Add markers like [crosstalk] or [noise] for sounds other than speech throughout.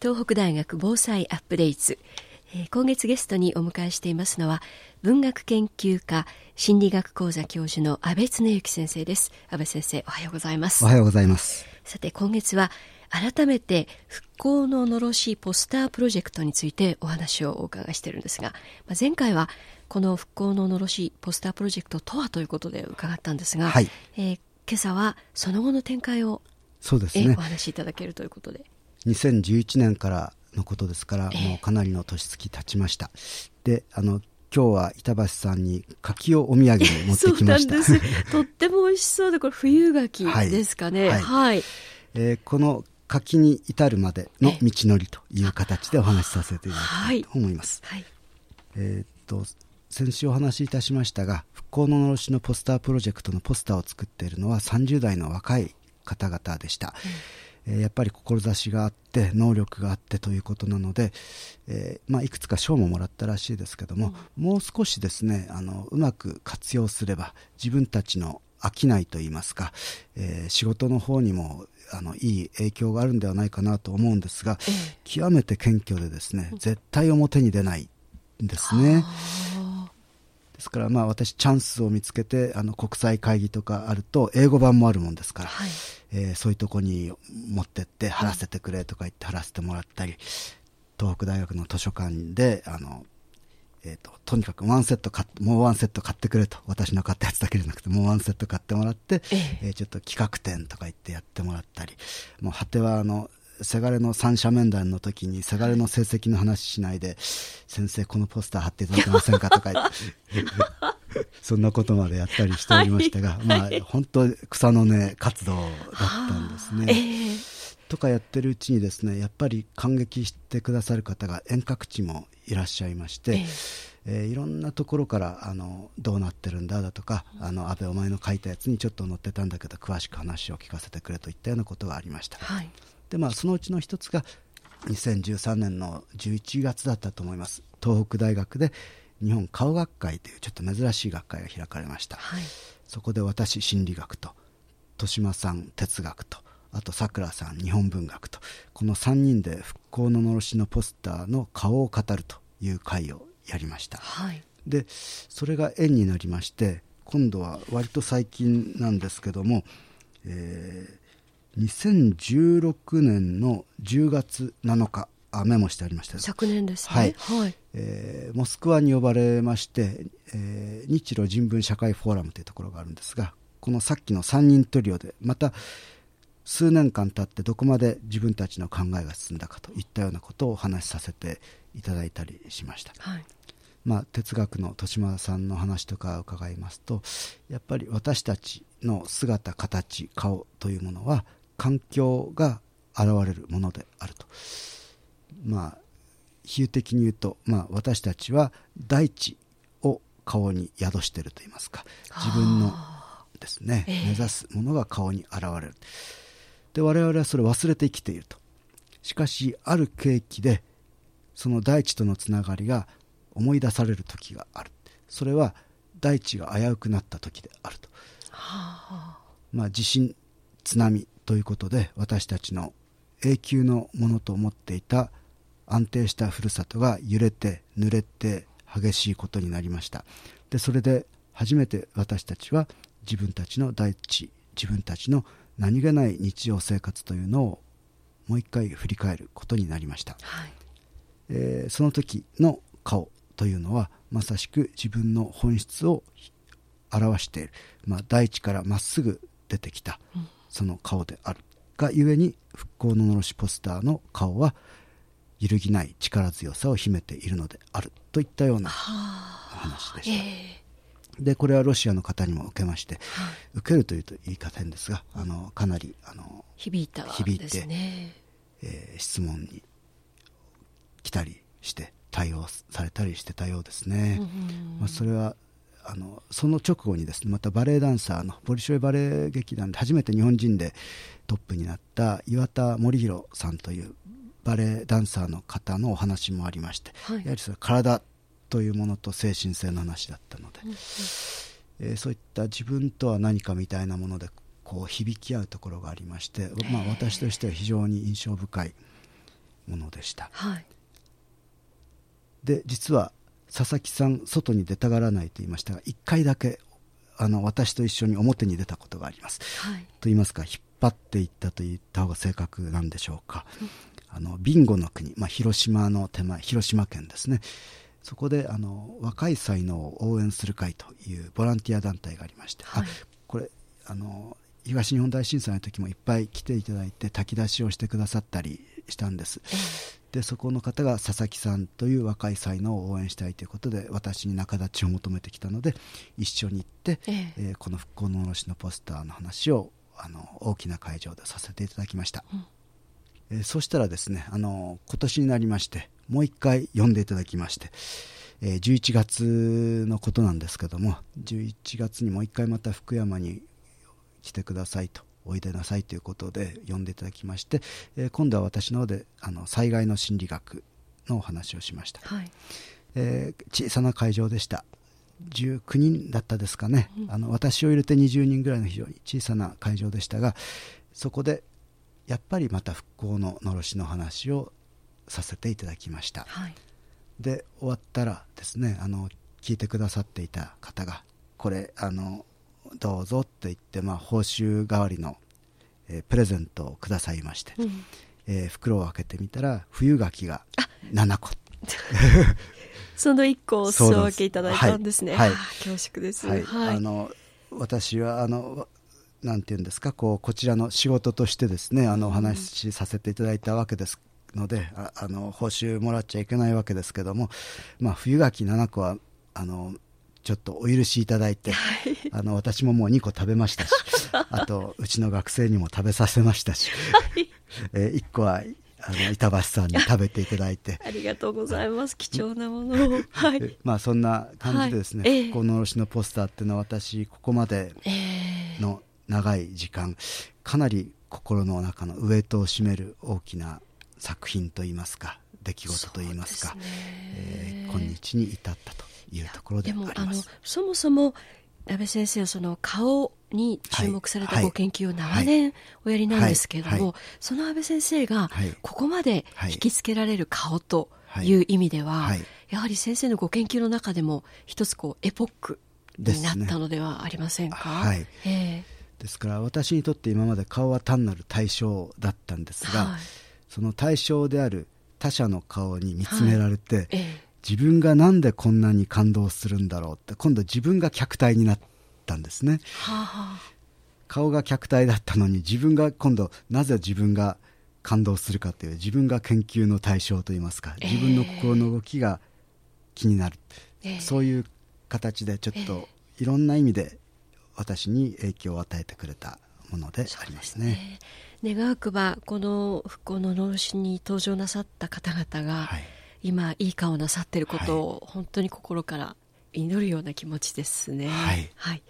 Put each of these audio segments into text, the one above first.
東北大学防災アップデート、えー、今月ゲストにお迎えしていますのは文学研究家心理学講座教授の安倍恒之先生です。安倍先生おはようございます。おはようございます。さて今月は改めて復興ののろしポスタープロジェクトについてお話をお伺いしているんですが、まあ、前回はこの復興ののろしポスタープロジェクトとはということで伺ったんですが、はい、えー、今朝はその後の展開をそうですね、お話しいただけるということで2011年からのことですから、もうかなりの年月経ちました。であの今日は板橋さんに柿をお土産に持ってきました。[laughs] とっても美味しそうでこれ冬柿ですかね。はい、はい、えー、この柿に至るまでの道のりという形でお話しさせていただきたいと思います、はい、えっと先週お話しいたしましたが復興ののろしのポスタープロジェクトのポスターを作っているのは30代の若い方々でした、うん、えー、やっぱり志があって能力があってということなので、えー、まあ、いくつか賞ももらったらしいですけども、うん、もう少しですねあのうまく活用すれば自分たちの商いといいますか、えー、仕事の方にもあのいい影響があるんではないかなと思うんですが、え極めて謙虚でですね、絶対表に出ないんですね。ですからまあ私チャンスを見つけてあの国際会議とかあると英語版もあるもんですから、はい、えー、そういうとこに持ってって貼らせてくれとか言って貼らせてもらったり、東北大学の図書館であのえーと、とにかくワンセット買もうワンセット買ってくれと私の買ったやつだけじゃなくてもうワンセット買ってもらって、ええ。えー、ちょっと企画展とか言ってやってもらったりもう果てはあのせがれの三者面談の時にせがれの成績の話しないで先生このポスター貼っていただけませんかとか [laughs] そんなことまでやったりしておりましたが、はい、まあ本当草の根活動だったんですね。えーとかやってるうちにですねやっぱり感激してくださる方が遠隔地もいらっしゃいまして、えー、えー、いろんなところからあのどうなってるんだだとか、あの安倍お前の書いたやつにちょっと載ってたんだけど詳しく話を聞かせてくれといったようなことがありました、はい、でまあそのうちの一つが2013年の11月だったと思います。東北大学で日本顔学会というちょっと珍しい学会が開かれました、はい、そこで私心理学と豊島さん哲学とあとさくらさん日本文学とこの3人で復興ののろしのポスターの顔を語るという会をやりました、はい、でそれが縁になりまして今度は割と最近なんですけども、えー、2016年の10月7日あメモしてありました。昨年ですね。はい、はい、えー、モスクワに呼ばれまして、えー、日露人文社会フォーラムというところがあるんですがこのさっきの3人トリオでまた数年間経ってどこまで自分たちの考えが進んだかといったようなことをお話しさせていただいたりしました、はい、まあ、哲学の豊島さんの話とか伺いますとやっぱり私たちの姿形顔というものは環境が現れるものであると。まあ比喩的に言うと、まあ、私たちは大地を顔に宿しているといいますか。自分のですね、えー、目指すものが顔に現れる。で我々はそれを忘れて生きていると。しかしある契機でその大地とのつながりが思い出される時がある。それは大地が危うくなった時であると、はあ、まあ、地震津波ということで私たちの永久のものと思っていた安定したふるさとが揺れて濡れて激しいことになりました。でそれで初めて私たちは自分たちの大地自分たちの何気ない日常生活というのをもう一回振り返ることになりました、はい、えー、その時の顔というのはまさしく自分の本質を表している、まあ、大地からまっすぐ出てきたその顔であるがゆえに復興ののろしポスターの顔は揺るぎない力強さを秘めているのであるといったようなお話でした。えーでこれはロシアの方にも受けまして、はい、受けるというと言い方変ですがあのかなりあの響いた、響いて、ね、えー、質問に来たりして対応されたりしてたようですね。まあ、それはあのその直後にですねまたバレエダンサーのボリショイバレエ劇団で初めて日本人でトップになった岩田森弘さんというバレエダンサーの方のお話もありまして、はい、やはりそれ体というものと精神性の話だったので、うん、えー、そういった自分とは何かみたいなものでこう響き合うところがありまして、まあ、私としては非常に印象深い、ものでした、はい、で実は佐々木さん外に出たがらないと言いましたが1回だけあの私と一緒に表に出たことがあります、はい、と言いますか引っ張っていったと言った方が正確なんでしょうか、うん、あのビンゴの国、まあ、広島の手前広島県ですね。そこであの若い才能を応援する会というボランティア団体がありまして、はい、これあの東日本大震災の時もいっぱい来ていただいて炊き出しをしてくださったりしたんです、でそこの方が佐々木さんという若い才能を応援したいということで私に仲立ちを求めてきたので一緒に行って、ええ。えー、この復興のおろしのポスターの話をあの大きな会場でさせていただきました、うん、えー、そしたらですねあの今年になりましてもう一回読んでいただきまして、えー、11月のことなんですけども11月にもう一回また福山に来てくださいとおいでなさいということで呼んでいただきまして、えー、今度は私の方であの災害の心理学のお話をしました、はい、えー、小さな会場でした。19人だったですかね、うん、あの私を入れて20人ぐらいの非常に小さな会場でしたがそこでやっぱりまた復興ののろしの話をさせていただきました、はい、で終わったらですねあの聞いてくださっていた方がこれあのどうぞって言って、まあ、報酬代わりの、えー、プレゼントをくださいまして、うん、えー、袋を開けてみたら冬柿が7個。[laughs] その1個をお裾分けいただいたんですね、はい、はい、恐縮です、はい、はい、あの私はあのなんていうんですかこうこちらの仕事としてですねあのお話しさせていただいたわけですので、ああの報酬もらっちゃいけないわけですけども、まあ、冬柿7個はあのちょっとお許しいただいて、はい、あの私ももう2個食べましたし [laughs] あとうちの学生にも食べさせましたし、はい、えー、1個はあの板橋さんに食べていただいて。ありがとうございます。貴重なものを、はい、まあそんな感じでですね、はい、復興のおろしのポスターっていうのは私ここまでの長い時間、かなり心の中のウエイトを占める大きな作品といいますか出来事といいますか、す、ね、えー、今日に至ったというところでもあのそもそも安倍先生はその顔に注目されたご研究を長年おやりなんですけれども、その安倍先生がここまで引きつけられる顔という意味では、やはり先生のご研究の中でも一つこうエポックになったのではありませんか？はい、えー、ですから私にとって今まで顔は単なる対象だったんですが、はい、その対象である他者の顔に見つめられて、はい。えー自分がなんでこんなに感動するんだろうって今度自分が客体になったんですね、はあはあ、顔が客体だったのに自分が今度なぜ自分が感動するかという自分が研究の対象といいますか自分の心の動きが気になる、えー、そういう形でちょっといろんな意味で私に影響を与えてくれたものでありますね。願わくばこの復興ののろしに登場なさった方々が、はい今いい顔なさっていることを本当に心から祈るような気持ちですね。はい、はい。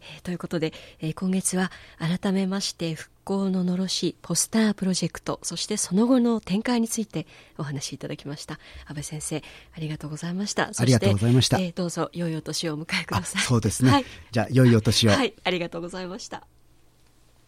えー、ということで、えー、今月は改めまして復興ののろしポスタープロジェクトそしてその後の展開についてお話しいただきました。安倍先生ありがとうございました。ありがとうございました、えー、どうぞ良いお年をお迎えください。そうですね、はい、じゃあ良いお年を。はい。ありがとうございました